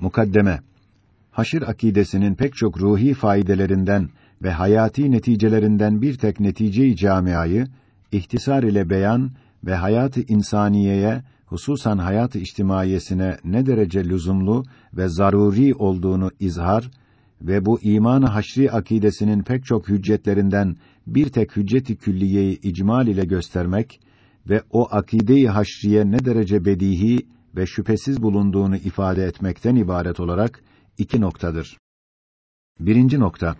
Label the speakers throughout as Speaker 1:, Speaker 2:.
Speaker 1: Mukaddeme Haşir akidesinin pek çok ruhi faydelerinden ve hayati neticelerinden bir tek netice-i camiayı ihtisar ile beyan ve hayatı insaniyeye hususan hayat-ı içtimaiyesine ne derece lüzumlu ve zaruri olduğunu izhar ve bu iman-ı haşri akidesinin pek çok hüccetlerinden bir tek hücceti külliyeyi icmal ile göstermek ve o akide-i haşriye ne derece bedihi ve şüphesiz bulunduğunu ifade etmekten ibaret olarak iki noktadır. Birinci nokta.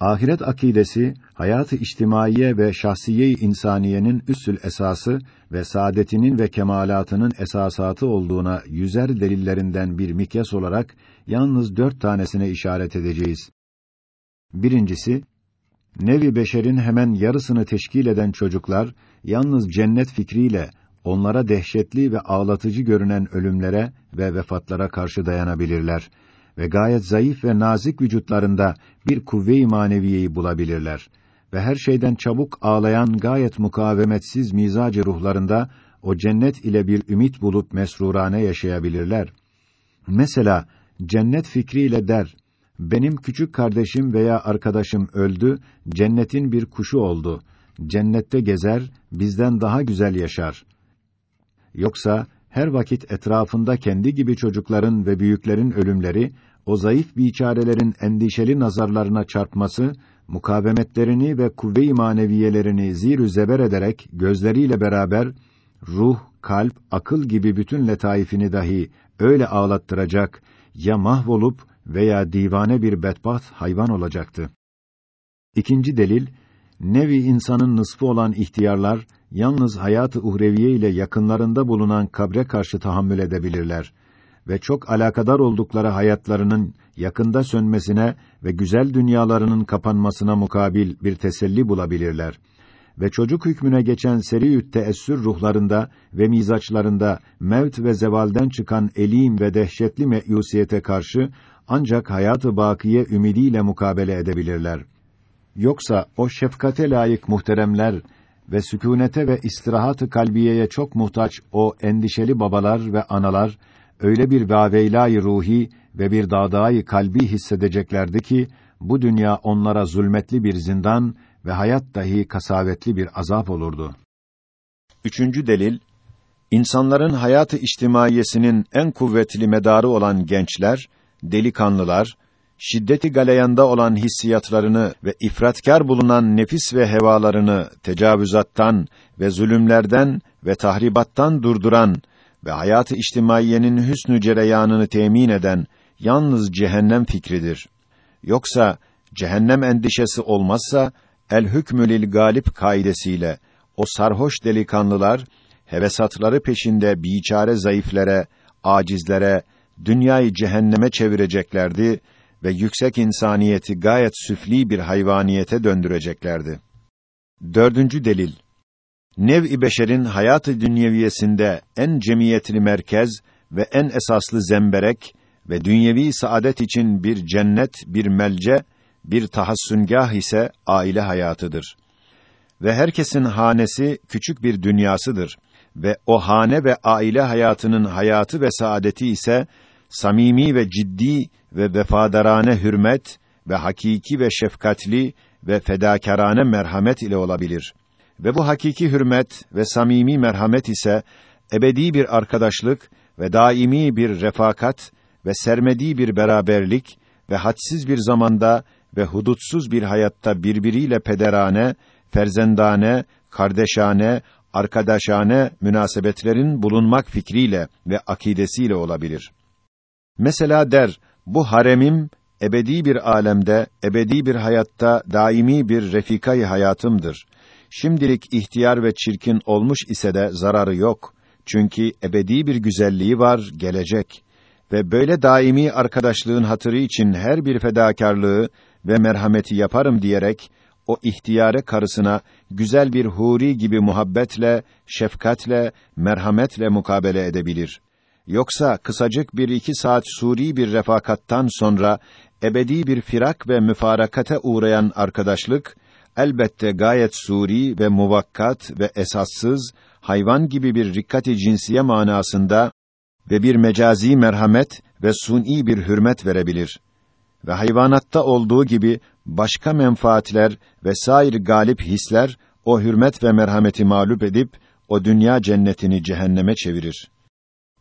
Speaker 1: Ahiret akidesi hayatı içtimaiye ve şahsiye insaniyenin üssül esası ve saadetinin ve kemalatının esasatı olduğuna yüzer delillerinden bir mikyas olarak yalnız dört tanesine işaret edeceğiz. Birincisi, nevi beşerin hemen yarısını teşkil eden çocuklar yalnız cennet fikriyle onlara dehşetli ve ağlatıcı görünen ölümlere ve vefatlara karşı dayanabilirler ve gayet zayıf ve nazik vücutlarında bir kuvve-i maneviyeyi bulabilirler ve her şeyden çabuk ağlayan gayet mukavemetsiz mizacı ruhlarında o cennet ile bir ümit bulup mesrurane yaşayabilirler. Mesela cennet fikriyle der: Benim küçük kardeşim veya arkadaşım öldü, cennetin bir kuşu oldu. Cennette gezer, bizden daha güzel yaşar. Yoksa her vakit etrafında kendi gibi çocukların ve büyüklerin ölümleri o zayıf biçarelerin endişeli nazarlarına çarpması, mukavemetlerini ve kuvve-i maneviyelerini zir zeber ederek gözleriyle beraber ruh, kalp, akıl gibi bütün letaifini dahi öyle ağlattıracak ya mahvolup veya divane bir bedbaht hayvan olacaktı. İkinci delil nevi insanın nısfı olan ihtiyarlar yalnız hayatı uhreviye ile yakınlarında bulunan kabre karşı tahammül edebilirler ve çok alakadar oldukları hayatlarının yakında sönmesine ve güzel dünyalarının kapanmasına mukabil bir teselli bulabilirler ve çocuk hükmüne geçen seri teessür ruhlarında ve mizaçlarında mevt ve zevalden çıkan elim ve dehşetli meyusiyete karşı ancak hayatı bakiye ümidiyle mukabele edebilirler. Yoksa o şefkate layık muhteremler ve sükûnete ve istirahat-ı kalbiyeye çok muhtaç o endişeli babalar ve analar öyle bir vaveylâ ruhi ve bir dağdâ kalbi hissedeceklerdi ki bu dünya onlara zulmetli bir zindan ve hayat dahi kasavetli bir azap olurdu. Üçüncü delil insanların hayatı içtimaiyesinin en kuvvetli medarı olan gençler, delikanlılar, şiddeti galeyanda olan hissiyatlarını ve ifratkar bulunan nefis ve hevalarını tecavüzattan ve zulümlerden ve tahribattan durduran ve hayatı içtimaiyenin hüsnü cereyanını temin eden yalnız cehennem fikridir. Yoksa cehennem endişesi olmazsa el hükmü lil galip kaidesiyle o sarhoş delikanlılar hevesatları peşinde biçare zayıflere, acizlere, dünyayı cehenneme çevireceklerdi ve yüksek insaniyeti gayet süfli bir hayvaniyete döndüreceklerdi. Dördüncü delil Nev-i beşerin hayatı dünyeviyesinde en cemiyetli merkez ve en esaslı zemberek ve dünyevi saadet için bir cennet, bir melce, bir tahassüngah ise aile hayatıdır. Ve herkesin hanesi küçük bir dünyasıdır ve o hane ve aile hayatının hayatı ve saadeti ise samimi ve ciddi ve vefadarane hürmet ve hakiki ve şefkatli ve fedakarane merhamet ile olabilir. Ve bu hakiki hürmet ve samimi merhamet ise ebedi bir arkadaşlık ve daimi bir refakat ve sermedi bir beraberlik ve hadsiz bir zamanda ve hudutsuz bir hayatta birbiriyle pederane, ferzendane, kardeşane, arkadaşane münasebetlerin bulunmak fikriyle ve akidesiyle olabilir. Mesela der, bu haremim ebedi bir alemde, ebedi bir hayatta daimi bir refikayı hayatımdır. Şimdilik ihtiyar ve çirkin olmuş ise de zararı yok. Çünkü ebedi bir güzelliği var, gelecek. Ve böyle daimi arkadaşlığın hatırı için her bir fedakarlığı ve merhameti yaparım diyerek o ihtiyare karısına güzel bir huri gibi muhabbetle, şefkatle, merhametle mukabele edebilir. Yoksa kısacık bir iki saat suri bir refakattan sonra ebedi bir firak ve müfarakate uğrayan arkadaşlık elbette gayet suri ve muvakkat ve esassız hayvan gibi bir rikkati cinsiye manasında ve bir mecazi merhamet ve suni bir hürmet verebilir. Ve hayvanatta olduğu gibi başka menfaatler ve sair galip hisler o hürmet ve merhameti mağlup edip o dünya cennetini cehenneme çevirir.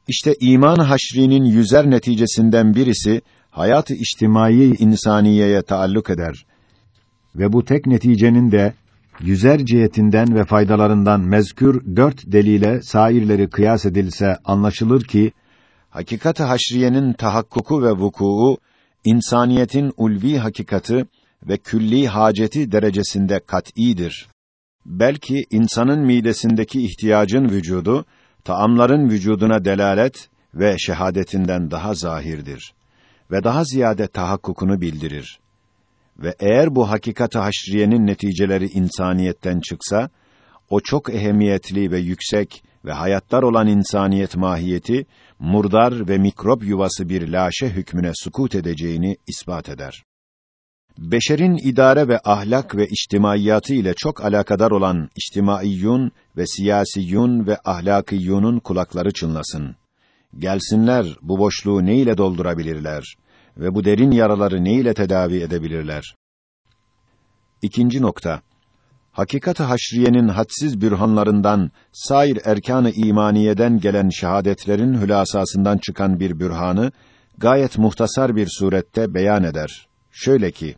Speaker 1: İşte iman haşrinin yüzer neticesinden birisi hayat-ı içtimai insaniyeye taalluk eder. Ve bu tek neticenin de yüzer cihetinden ve faydalarından mezkür dört delile sairleri kıyas edilse anlaşılır ki hakikat-ı haşriyenin tahakkuku ve vukuu insaniyetin ulvi hakikati ve külli haceti derecesinde kat'îdir. Belki insanın midesindeki ihtiyacın vücudu taamların vücuduna delalet ve şehadetinden daha zahirdir ve daha ziyade tahakkukunu bildirir. Ve eğer bu hakikat-ı haşriyenin neticeleri insaniyetten çıksa, o çok ehemmiyetli ve yüksek ve hayatlar olan insaniyet mahiyeti, murdar ve mikrop yuvası bir laşe hükmüne sukut edeceğini ispat eder. Beşerin idare ve ahlak ve içtimaiyatı ile çok alakadar olan içtimaiyyun ve siyasiyyun ve ahlakiyyunun kulakları çınlasın. Gelsinler, bu boşluğu ne ile doldurabilirler ve bu derin yaraları ne ile tedavi edebilirler? İkinci nokta. Hakikat-ı haşriyenin hadsiz bürhanlarından, sair erkan-ı imaniyeden gelen şehadetlerin hülasasından çıkan bir bürhanı, gayet muhtasar bir surette beyan eder. Şöyle ki,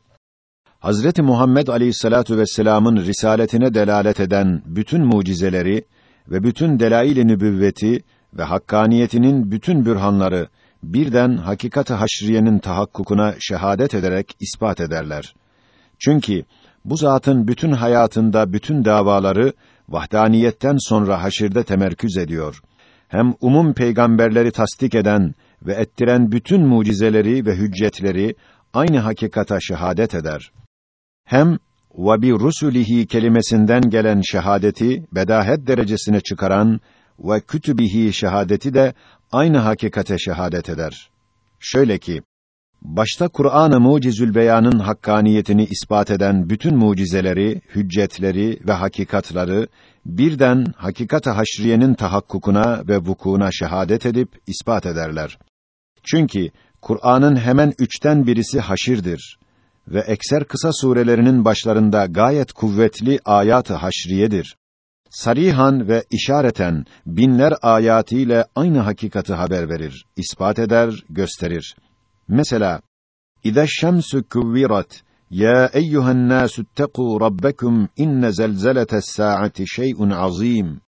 Speaker 1: Hazreti Muhammed Aleyhissalatu vesselam'ın risaletine delalet eden bütün mucizeleri ve bütün delail-i nübüvveti ve hakkaniyetinin bütün bürhanları birden hakikat-ı haşriyenin tahakkukuna şehadet ederek ispat ederler. Çünkü bu zatın bütün hayatında bütün davaları vahdaniyetten sonra haşirde temerküz ediyor. Hem umum peygamberleri tasdik eden ve ettiren bütün mucizeleri ve hüccetleri aynı hakikata şehadet eder hem ve bi rusulihi kelimesinden gelen şehadeti bedahet derecesine çıkaran ve kütübihi şehadeti de aynı hakikate şehadet eder. Şöyle ki başta Kur'an-ı Mucizül Beyan'ın hakkaniyetini ispat eden bütün mucizeleri, hüccetleri ve hakikatları birden hakikat-ı haşriyenin tahakkukuna ve vukuuna şehadet edip ispat ederler. Çünkü Kur'an'ın hemen üçten birisi haşirdir ve ekser kısa surelerinin başlarında gayet kuvvetli ayat-ı haşriyedir. Sarihan ve işareten binler ayatiyle aynı hakikati haber verir, ispat eder, gösterir. Mesela İza şemsu kuvvirat ya eyyuhen nasu ittaqu rabbakum inne zelzeletes saati şey'un azim.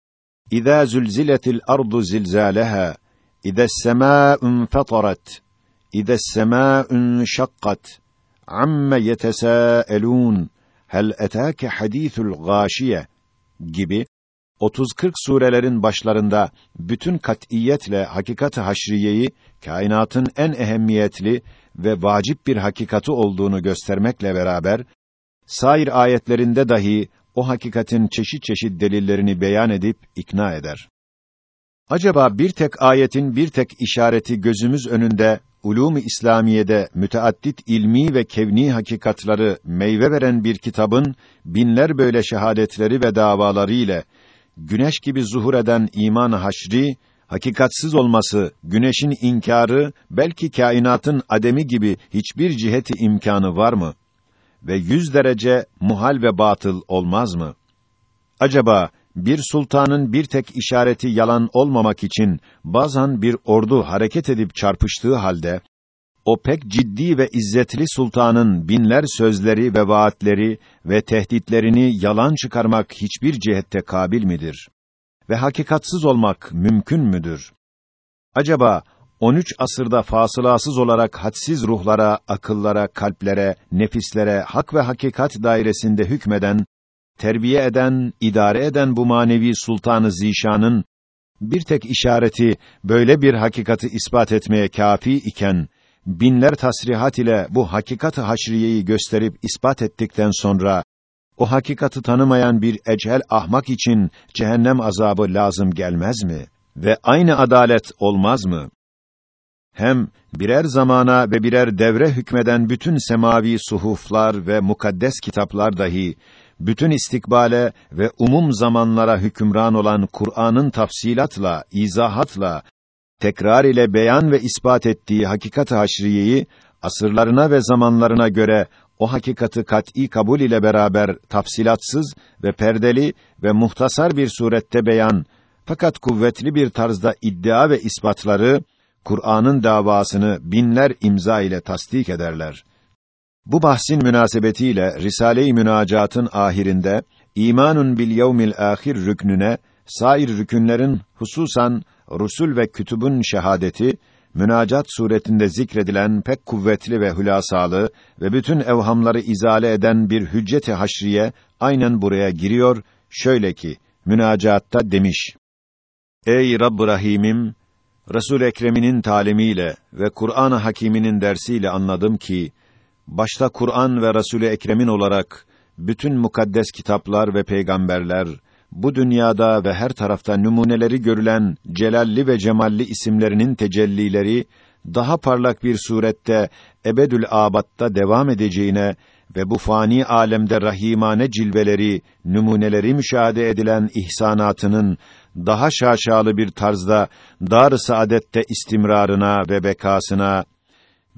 Speaker 1: İza zulziletil ardu zilzalaha İza semâ'un fatarat İza semâ'un şakkat amme yetesâelûn hel etâke hadîthul gâşiye gibi 30-40 surelerin başlarında bütün katiyetle hakikat-ı haşriyeyi kainatın en ehemmiyetli ve vacip bir hakikati olduğunu göstermekle beraber sair ayetlerinde dahi o hakikatin çeşit çeşit delillerini beyan edip ikna eder. Acaba bir tek ayetin bir tek işareti gözümüz önünde ulûm-u İslamiye'de müteaddit ilmi ve kevni hakikatları meyve veren bir kitabın binler böyle şehadetleri ve davaları ile güneş gibi zuhur eden iman haşri hakikatsız olması, güneşin inkarı, belki kainatın ademi gibi hiçbir ciheti imkanı var mı? Ve yüz derece muhal ve batıl olmaz mı? Acaba bir sultanın bir tek işareti yalan olmamak için bazen bir ordu hareket edip çarpıştığı halde o pek ciddi ve izzetli sultanın binler sözleri ve vaatleri ve tehditlerini yalan çıkarmak hiçbir cihette kabil midir? Ve hakikatsız olmak mümkün müdür? Acaba 13 asırda fasılasız olarak hadsiz ruhlara, akıllara, kalplere, nefislere hak ve hakikat dairesinde hükmeden terbiye eden, idare eden bu manevi sultanı zişanın bir tek işareti böyle bir hakikati ispat etmeye kafi iken binler tasrihat ile bu hakikat-ı haşriyeyi gösterip ispat ettikten sonra o hakikati tanımayan bir ecel ahmak için cehennem azabı lazım gelmez mi? Ve aynı adalet olmaz mı? Hem birer zamana ve birer devre hükmeden bütün semavi suhuflar ve mukaddes kitaplar dahi bütün istikbale ve umum zamanlara hükümran olan Kur'an'ın tafsilatla, izahatla tekrar ile beyan ve ispat ettiği hakikat-ı haşriyeyi asırlarına ve zamanlarına göre o hakikati kat'î kabul ile beraber tafsilatsız ve perdeli ve muhtasar bir surette beyan fakat kuvvetli bir tarzda iddia ve ispatları Kur'an'ın davasını binler imza ile tasdik ederler. Bu bahsin münasebetiyle Risale-i Münacat'ın ahirinde imanun bil yevmil ahir rüknüne sair rükünlerin hususan rusul ve kütübün şehadeti münacat suretinde zikredilen pek kuvvetli ve hülasalı ve bütün evhamları izale eden bir hücceti haşriye aynen buraya giriyor şöyle ki münacatta demiş Ey Rabb Rahimim Resul Ekrem'inin talimiyle ve Kur'an-ı Hakîm'inin dersiyle anladım ki başta Kur'an ve Resul Ekrem'in olarak bütün mukaddes kitaplar ve peygamberler bu dünyada ve her tarafta numuneleri görülen celalli ve cemalli isimlerinin tecellileri daha parlak bir surette ebedül abatta devam edeceğine ve bu fani alemde rahimane cilveleri, numuneleri müşahede edilen ihsanatının daha şaşalı bir tarzda dar-ı saadette istimrarına ve bekasına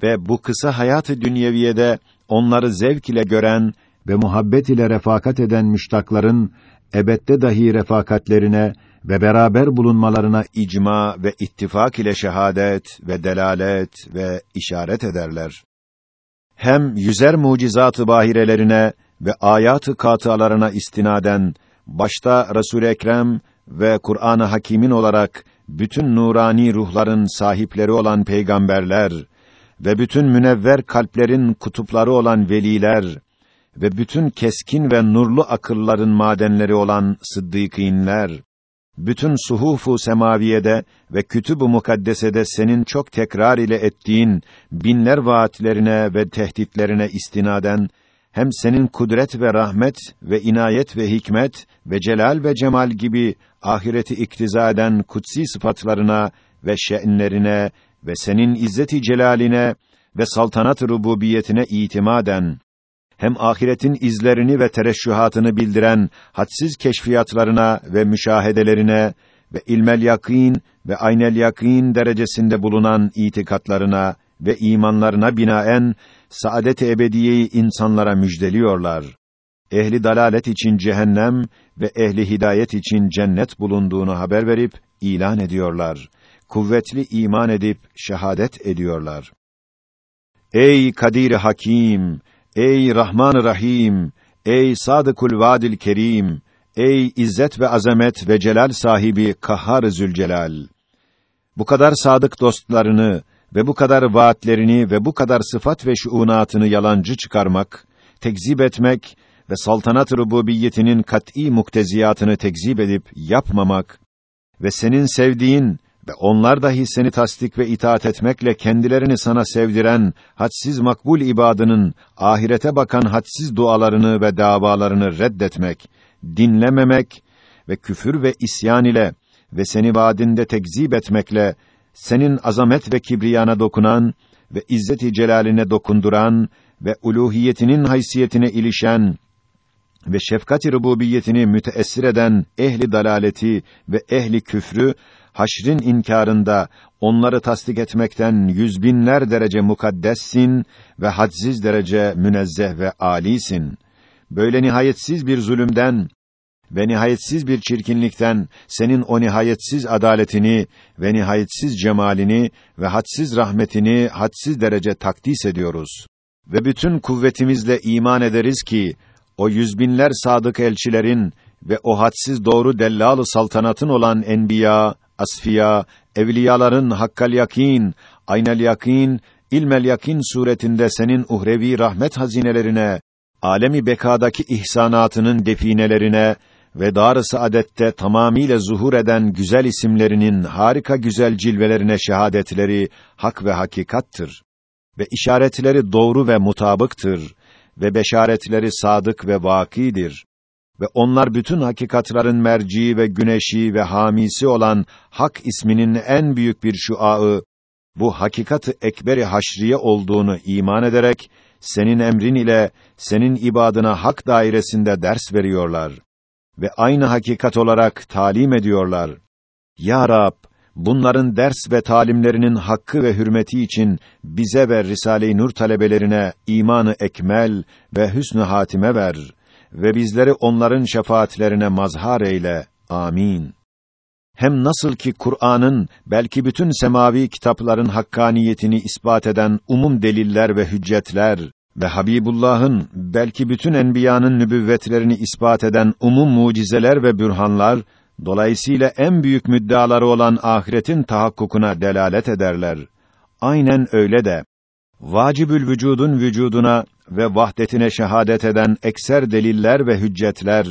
Speaker 1: ve bu kısa hayatı dünyeviyede onları zevk ile gören ve muhabbet ile refakat eden müştakların ebette dahi refakatlerine ve beraber bulunmalarına icma ve ittifak ile şehadet ve delalet ve işaret ederler. Hem yüzer mucizat-ı bahirelerine ve ayat-ı katıalarına istinaden başta Resul Ekrem ve Kur'an-ı Hakîm'in olarak bütün nurani ruhların sahipleri olan peygamberler ve bütün münevver kalplerin kutupları olan veliler ve bütün keskin ve nurlu akılların madenleri olan sıddıkînler, bütün suhufu semaviyede ve kütüb-ü mukaddesede senin çok tekrar ile ettiğin binler vaatlerine ve tehditlerine istinaden hem senin kudret ve rahmet ve inayet ve hikmet ve celal ve cemal gibi ahireti iktiza eden kutsi sıfatlarına ve şe'nlerine ve senin izzeti celaline ve saltanat rububiyetine itimaden hem ahiretin izlerini ve tereşşühatını bildiren hadsiz keşfiyatlarına ve müşahedelerine ve ilmel yakîn ve aynel yakîn derecesinde bulunan itikatlarına ve imanlarına binaen saadet-i ebediyeyi insanlara müjdeliyorlar. Ehli dalalet için cehennem ve ehli hidayet için cennet bulunduğunu haber verip ilan ediyorlar. Kuvvetli iman edip şehadet ediyorlar. Ey Kadir Hakim, ey Rahman Rahim, ey Sadıkul Vadil Kerim, ey İzzet ve azamet ve celal sahibi Kahhar Zülcelal. Bu kadar sadık dostlarını ve bu kadar vaatlerini ve bu kadar sıfat ve şuunatını yalancı çıkarmak, tekzip etmek ve saltanat rububiyetinin kat'î mukteziyatını tekzip edip yapmamak ve senin sevdiğin ve onlar dahi seni tasdik ve itaat etmekle kendilerini sana sevdiren hadsiz makbul ibadının ahirete bakan hadsiz dualarını ve davalarını reddetmek, dinlememek ve küfür ve isyan ile ve seni vaadinde tekzip etmekle senin azamet ve kibriyana dokunan ve izzeti celaline dokunduran ve uluhiyetinin haysiyetine ilişen ve şefkat-i rububiyetini müteessir eden ehli dalaleti ve ehli küfrü haşrin inkarında onları tasdik etmekten yüz binler derece mukaddessin ve hadsiz derece münezzeh ve âlisin. Böyle nihayetsiz bir zulümden ve nihayetsiz bir çirkinlikten senin o nihayetsiz adaletini ve nihayetsiz cemalini ve hadsiz rahmetini hadsiz derece takdis ediyoruz. Ve bütün kuvvetimizle iman ederiz ki o yüz binler sadık elçilerin ve o hadsiz doğru dellalı saltanatın olan enbiya, asfiya, evliyaların hakkal yakin, aynel yakin, ilmel yakin suretinde senin uhrevi rahmet hazinelerine, alemi bekadaki ihsanatının definelerine ve dar-ı saadette tamamiyle zuhur eden güzel isimlerinin harika güzel cilvelerine şehadetleri hak ve hakikattır ve işaretleri doğru ve mutabıktır ve beşaretleri sadık ve vakidir ve onlar bütün hakikatların merci ve güneşi ve hamisi olan Hak isminin en büyük bir şuağı, bu hakikatı ekberi haşriye olduğunu iman ederek, senin emrin ile senin ibadına hak dairesinde ders veriyorlar ve aynı hakikat olarak talim ediyorlar. Ya Rab, bunların ders ve talimlerinin hakkı ve hürmeti için bize ve Risale-i Nur talebelerine imanı ekmel ve hüsnü hatime ver ve bizleri onların şefaatlerine mazhar eyle. Amin. Hem nasıl ki Kur'an'ın belki bütün semavi kitapların hakkaniyetini ispat eden umum deliller ve hüccetler ve Habibullah'ın belki bütün enbiyanın nübüvvetlerini ispat eden umum mucizeler ve bürhanlar dolayısıyla en büyük müddaları olan ahiretin tahakkukuna delalet ederler. Aynen öyle de vacibül vücudun vücuduna ve vahdetine şehadet eden ekser deliller ve hüccetler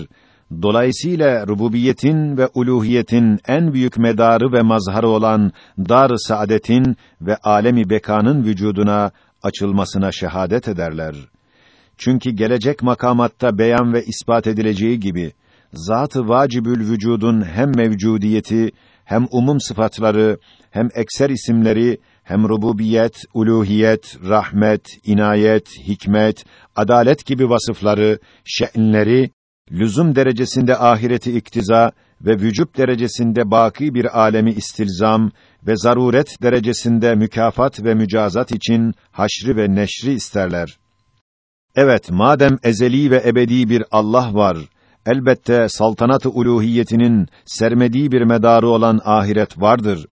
Speaker 1: dolayısıyla rububiyetin ve uluhiyetin en büyük medarı ve mazharı olan dar-ı saadetin ve alemi bekanın vücuduna açılmasına şehadet ederler. Çünkü gelecek makamatta beyan ve ispat edileceği gibi zat-ı vacibül vücudun hem mevcudiyeti hem umum sıfatları hem ekser isimleri hem rububiyet, uluhiyet, rahmet, inayet, hikmet, adalet gibi vasıfları, şe'nleri lüzum derecesinde ahireti iktiza ve vücub derecesinde baki bir alemi istilzam ve zaruret derecesinde mükafat ve mücazat için haşri ve neşri isterler. Evet, madem ezeli ve ebedi bir Allah var, elbette saltanat-ı uluhiyetinin sermediği bir medarı olan ahiret vardır.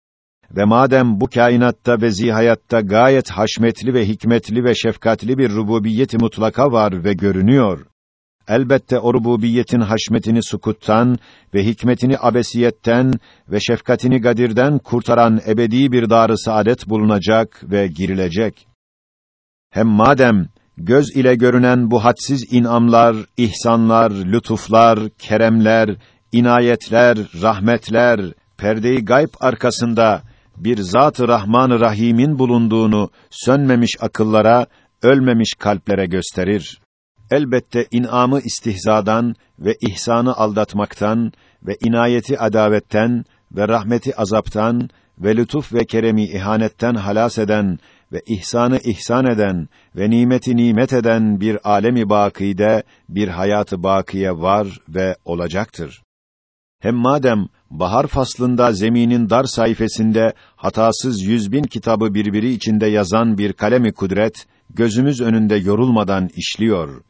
Speaker 1: Ve madem bu kainatta ve zihayatta gayet haşmetli ve hikmetli ve şefkatli bir rububiyeti mutlaka var ve görünüyor. Elbette o rububiyetin haşmetini sukuttan ve hikmetini abesiyetten ve şefkatini gadirden kurtaran ebedi bir dar-ı saadet bulunacak ve girilecek. Hem madem göz ile görünen bu hadsiz inamlar, ihsanlar, lütuflar, keremler, inayetler, rahmetler, perde-i gayb arkasında bir Zat-ı Rahman-ı Rahim'in bulunduğunu sönmemiş akıllara, ölmemiş kalplere gösterir. Elbette inamı istihzadan ve ihsanı aldatmaktan ve inayeti adavetten ve rahmeti azaptan ve lütuf ve keremi ihanetten halas eden ve ihsanı ihsan eden ve nimeti nimet eden bir alemi bakide bir hayatı bakiye var ve olacaktır. Hem madem bahar faslında zeminin dar sayfasında hatasız yüz bin kitabı birbiri içinde yazan bir kalemi kudret gözümüz önünde yorulmadan işliyor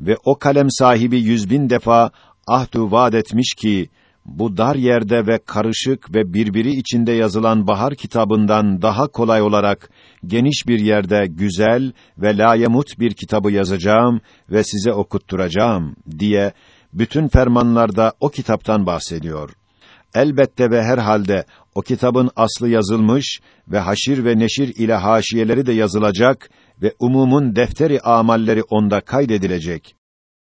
Speaker 1: ve o kalem sahibi yüz bin defa ahdu vaad etmiş ki bu dar yerde ve karışık ve birbiri içinde yazılan bahar kitabından daha kolay olarak geniş bir yerde güzel ve layemut bir kitabı yazacağım ve size okutturacağım diye bütün fermanlarda o kitaptan bahsediyor. Elbette ve herhalde o kitabın aslı yazılmış ve haşir ve neşir ile haşiyeleri de yazılacak ve umumun defteri amalleri onda kaydedilecek.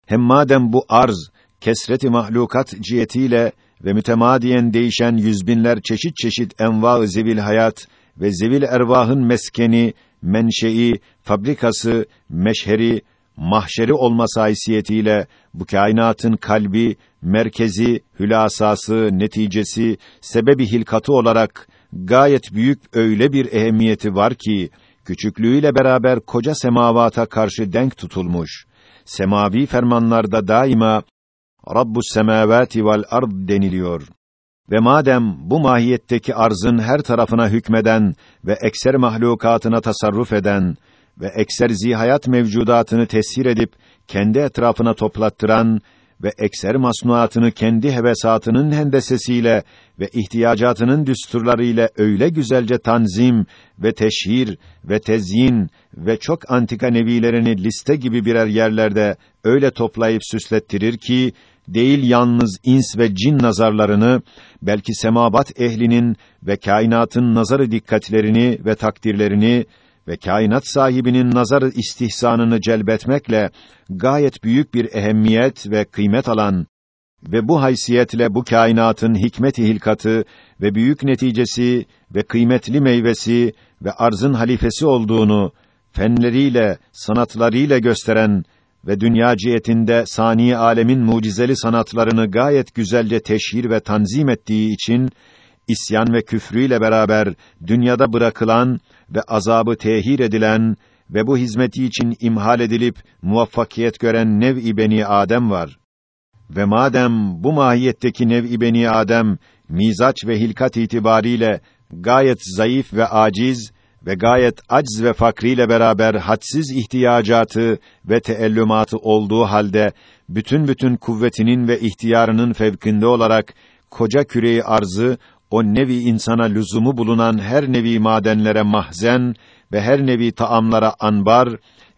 Speaker 1: Hem madem bu arz kesreti mahlukat cihetiyle ve mütemadiyen değişen yüzbinler çeşit çeşit enva-ı zevil hayat ve zevil ervahın meskeni, menşei, fabrikası, meşheri, mahşeri olması haysiyetiyle bu kainatın kalbi, merkezi, hülasası, neticesi, sebebi hilkatı olarak gayet büyük öyle bir ehemmiyeti var ki küçüklüğüyle beraber koca semavata karşı denk tutulmuş. Semavi fermanlarda daima Rabbus semavati vel ard deniliyor. Ve madem bu mahiyetteki arzın her tarafına hükmeden ve ekser mahlukatına tasarruf eden ve ekser zihayat mevcudatını tesir edip kendi etrafına toplattıran ve ekser masnuatını kendi hevesatının hendesesiyle ve ihtiyacatının düsturlarıyla öyle güzelce tanzim ve teşhir ve tezyin ve çok antika nevilerini liste gibi birer yerlerde öyle toplayıp süslettirir ki değil yalnız ins ve cin nazarlarını belki semabat ehlinin ve kainatın nazarı dikkatlerini ve takdirlerini ve kainat sahibinin nazarı istihsanını celbetmekle gayet büyük bir ehemmiyet ve kıymet alan ve bu haysiyetle bu kainatın hikmet-i hilkatı ve büyük neticesi ve kıymetli meyvesi ve arzın halifesi olduğunu fenleriyle, sanatlarıyla gösteren ve dünya cihetinde sani alemin mucizeli sanatlarını gayet güzelce teşhir ve tanzim ettiği için isyan ve küfrüyle beraber dünyada bırakılan ve azabı tehir edilen ve bu hizmeti için imhal edilip muvaffakiyet gören nev-i beni Adem var. Ve madem bu mahiyetteki nev'i beni Adem mizaç ve hilkat itibariyle gayet zayıf ve aciz ve gayet acz ve fakriyle beraber hadsiz ihtiyacatı ve teellümatı olduğu halde bütün bütün kuvvetinin ve ihtiyarının fevkinde olarak koca küreyi arzı o nevi insana lüzumu bulunan her nevi madenlere mahzen ve her nevi taamlara anbar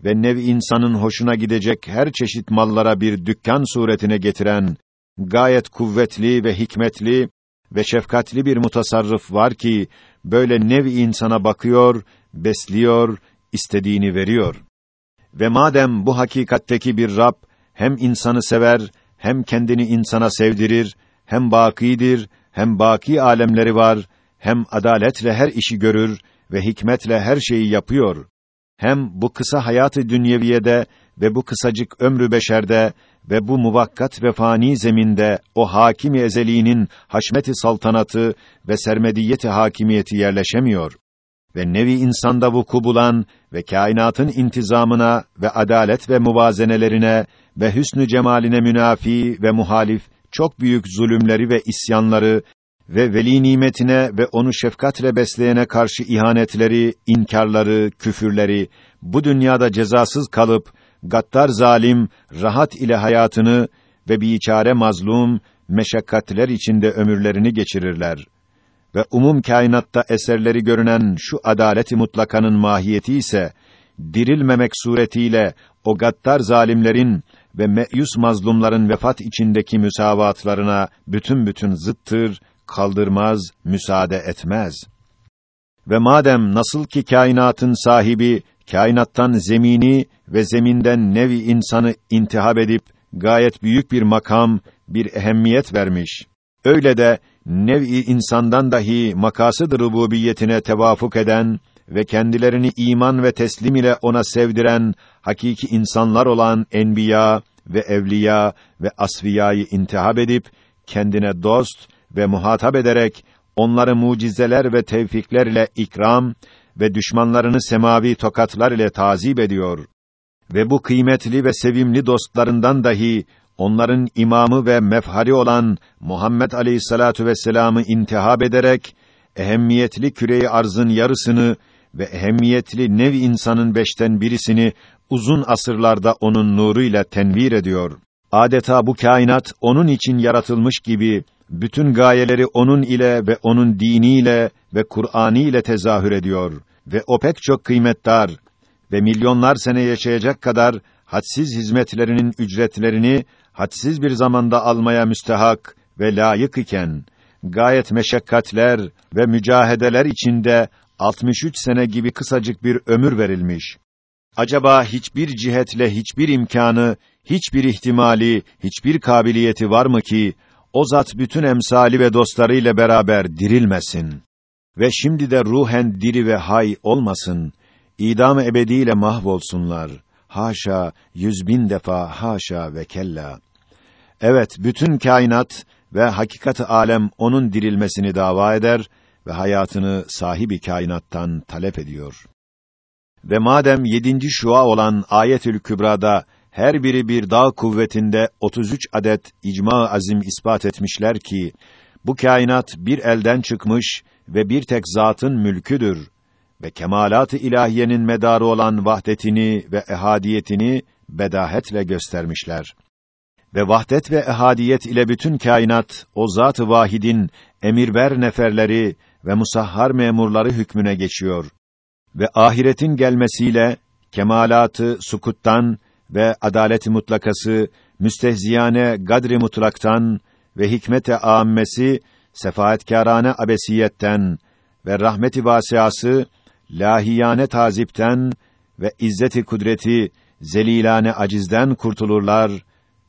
Speaker 1: ve nevi insanın hoşuna gidecek her çeşit mallara bir dükkan suretine getiren gayet kuvvetli ve hikmetli ve şefkatli bir mutasarrıf var ki böyle nevi insana bakıyor, besliyor, istediğini veriyor. Ve madem bu hakikatteki bir Rab hem insanı sever, hem kendini insana sevdirir, hem bakidir, hem baki alemleri var, hem adaletle her işi görür ve hikmetle her şeyi yapıyor. Hem bu kısa hayatı dünyeviyede ve bu kısacık ömrü beşerde ve bu muvakkat ve fani zeminde o hakim-i ezeliğinin haşmeti saltanatı ve sermediyeti hakimiyeti yerleşemiyor ve nevi insanda vuku bulan ve kainatın intizamına ve adalet ve muvazenelerine ve hüsnü cemaline münafi ve muhalif çok büyük zulümleri ve isyanları ve veli nimetine ve onu şefkatle besleyene karşı ihanetleri, inkarları, küfürleri bu dünyada cezasız kalıp gaddar zalim rahat ile hayatını ve biçare mazlum meşakkatler içinde ömürlerini geçirirler. Ve umum kainatta eserleri görünen şu adaleti mutlakanın mahiyeti ise dirilmemek suretiyle o gaddar zalimlerin ve meyus mazlumların vefat içindeki müsavatlarına bütün bütün zıttır, kaldırmaz, müsaade etmez. Ve madem nasıl ki kainatın sahibi kainattan zemini ve zeminden nevi insanı intihab edip gayet büyük bir makam, bir ehemmiyet vermiş. Öyle de nevi insandan dahi makasıdır rububiyetine tevafuk eden ve kendilerini iman ve teslim ile ona sevdiren hakiki insanlar olan enbiya ve evliya ve asfiyayı intihab edip kendine dost ve muhatap ederek onları mucizeler ve tevfikler ile ikram ve düşmanlarını semavi tokatlar ile tazip ediyor. Ve bu kıymetli ve sevimli dostlarından dahi onların imamı ve mefhari olan Muhammed Aleyhissalatu vesselam'ı intihab ederek ehemmiyetli küreyi arzın yarısını ve ehemmiyetli nev insanın beşten birisini uzun asırlarda onun nuruyla tenvir ediyor. Adeta bu kainat onun için yaratılmış gibi bütün gayeleri onun ile ve onun diniyle ve Kur'an'ı ile tezahür ediyor ve o pek çok kıymetdar ve milyonlar sene yaşayacak kadar hadsiz hizmetlerinin ücretlerini hadsiz bir zamanda almaya müstehak ve layık iken gayet meşakkatler ve mücahedeler içinde 63 sene gibi kısacık bir ömür verilmiş. Acaba hiçbir cihetle hiçbir imkanı, hiçbir ihtimali, hiçbir kabiliyeti var mı ki o zat bütün emsali ve dostlarıyla beraber dirilmesin ve şimdi de ruhen diri ve hay olmasın, idam ebediyle mahvolsunlar. Haşa, yüz bin defa haşa ve kella. Evet, bütün kainat ve hakikati alem onun dirilmesini dava eder ve hayatını sahibi kainattan talep ediyor. Ve madem yedinci şua olan Ayetül Kübra'da her biri bir dağ kuvvetinde 33 adet icma azim ispat etmişler ki bu kainat bir elden çıkmış ve bir tek zatın mülküdür ve kemalat-ı ilahiyenin medarı olan vahdetini ve ehadiyetini bedahetle göstermişler. Ve vahdet ve ehadiyet ile bütün kainat o zat-ı vahidin emirver neferleri ve musahhar memurları hükmüne geçiyor. Ve ahiretin gelmesiyle kemalatı sukuttan ve adalet-i mutlakası müstehziyane gadri mutlaktan ve hikmet-i âmmesi sefaatkârane abesiyetten ve rahmet-i vasiası lahiyane tazipten ve izzeti kudreti zelilane acizden kurtulurlar,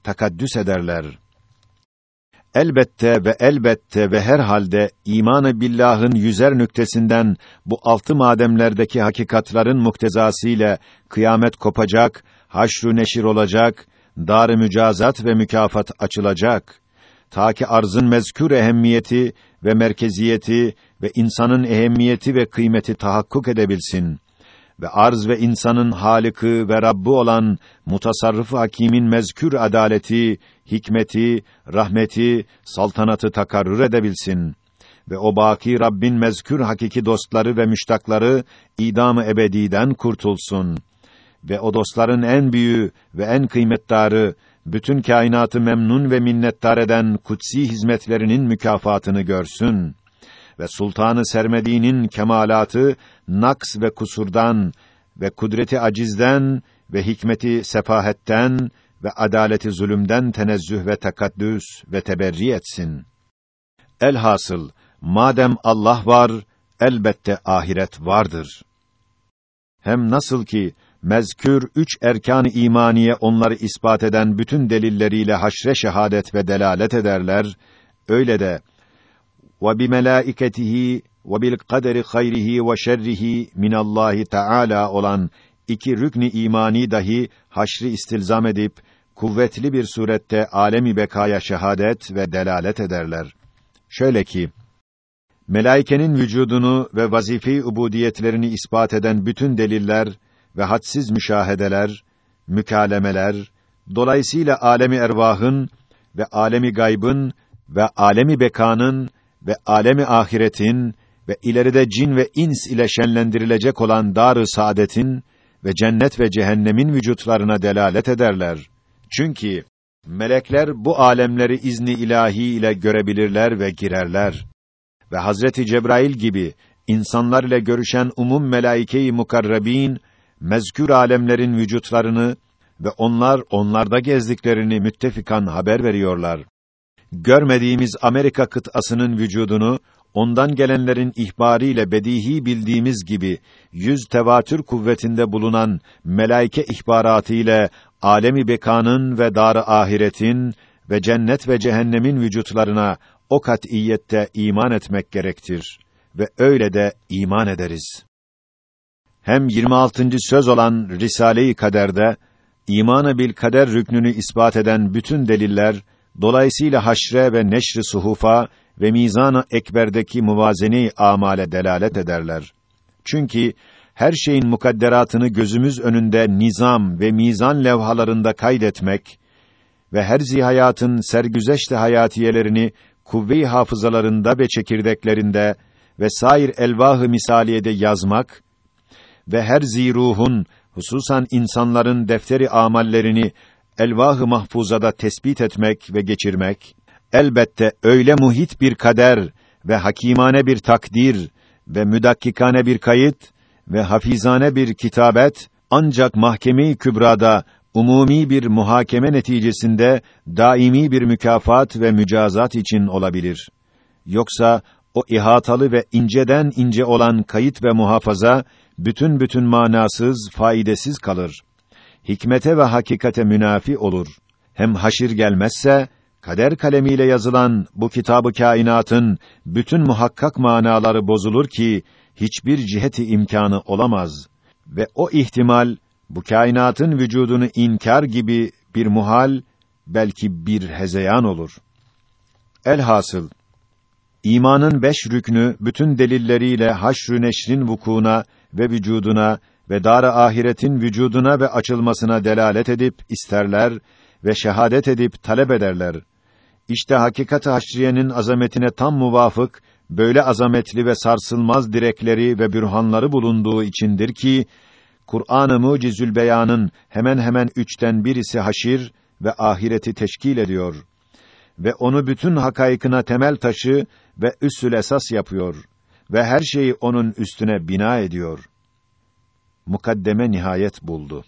Speaker 1: takaddüs ederler. Elbette ve elbette ve her halde imanı billah'ın yüzer nüktesinden bu altı mademlerdeki hakikatların muktezası ile kıyamet kopacak, haşru neşir olacak, dar mücazat ve mükafat açılacak. Ta ki arzın mezkür ehemmiyeti ve merkeziyeti ve insanın ehemmiyeti ve kıymeti tahakkuk edebilsin ve arz ve insanın halıkı ve Rabbu olan mutasarrıfı hakimin mezkür adaleti, hikmeti, rahmeti, saltanatı takarrür edebilsin. Ve o baki Rabbin mezkür hakiki dostları ve müştakları idam-ı ebediden kurtulsun. Ve o dostların en büyüğü ve en kıymetdarı bütün kainatı memnun ve minnettar eden kutsi hizmetlerinin mükafatını görsün ve sultanı sermediğinin kemalatı naks ve kusurdan ve kudreti acizden ve hikmeti sefahetten ve adaleti zulümden tenezzüh ve tekaddüs ve teberri etsin. Elhasıl madem Allah var elbette ahiret vardır. Hem nasıl ki mezkür üç erkan-ı imaniye onları ispat eden bütün delilleriyle haşre şehadet ve delalet ederler. Öyle de ve bi melaiketihi ve bil kaderi hayrihi ve şerrihi minallahi Teala olan iki rükni imani dahi haşri istilzam edip kuvvetli bir surette alemi bekaya şehadet ve delalet ederler. Şöyle ki melaikenin vücudunu ve vazife-i ubudiyetlerini ispat eden bütün deliller ve hadsiz müşahedeler, mükalemeler, dolayısıyla alemi ervahın ve alemi gaybın ve alemi bekanın ve alemi ahiretin ve ileride cin ve ins ile şenlendirilecek olan dar-ı saadetin ve cennet ve cehennemin vücutlarına delalet ederler. Çünkü melekler bu alemleri izni ilahi ile görebilirler ve girerler. Ve Hazreti Cebrail gibi insanlar ile görüşen umum melaike-i mukarrabin mezkür alemlerin vücutlarını ve onlar onlarda gezdiklerini müttefikan haber veriyorlar. Görmediğimiz Amerika kıtasının vücudunu ondan gelenlerin ihbariyle bedihi bildiğimiz gibi yüz tevatür kuvvetinde bulunan melaike ihbaratı ile alemi bekanın ve dar ahiretin ve cennet ve cehennemin vücutlarına o kat'iyette iman etmek gerektir ve öyle de iman ederiz hem 26. söz olan Risale-i Kader'de imanı bil kader rüknünü ispat eden bütün deliller dolayısıyla haşre ve neşr-i suhufa ve mizan-ı ekberdeki muvazene amale delalet ederler. Çünkü her şeyin mukadderatını gözümüz önünde nizam ve mizan levhalarında kaydetmek ve her zihayatın sergüzeşte hayatiyelerini kuvve-i hafızalarında ve çekirdeklerinde ve sair elvah-ı misaliyede yazmak ve her ziruhun hususan insanların defteri amallerini elvah-ı mahfuzada tespit etmek ve geçirmek elbette öyle muhit bir kader ve hakimane bir takdir ve müdakkikane bir kayıt ve hafizane bir kitabet ancak mahkeme-i kübrada umumi bir muhakeme neticesinde daimi bir mükafat ve mücazat için olabilir. Yoksa o ihatalı ve inceden ince olan kayıt ve muhafaza bütün bütün manasız, faydasız kalır. Hikmete ve hakikate münafi olur. Hem haşir gelmezse kader kalemiyle yazılan bu kitabı kainatın bütün muhakkak manaları bozulur ki hiçbir ciheti imkanı olamaz ve o ihtimal bu kainatın vücudunu inkar gibi bir muhal belki bir hezeyan olur. Elhasıl imanın beş rüknü bütün delilleriyle haşr-ı neşrin vukuuna ve vücuduna ve dar ahiretin vücuduna ve açılmasına delalet edip isterler ve şehadet edip talep ederler. İşte hakikat-ı haşriyenin azametine tam muvafık böyle azametli ve sarsılmaz direkleri ve bürhanları bulunduğu içindir ki Kur'an-ı Mucizül Beyan'ın hemen hemen üçten birisi haşir ve ahireti teşkil ediyor ve onu bütün hakaykına temel taşı ve üssül esas yapıyor ve her şeyi onun üstüne bina ediyor. Mukaddeme nihayet buldu.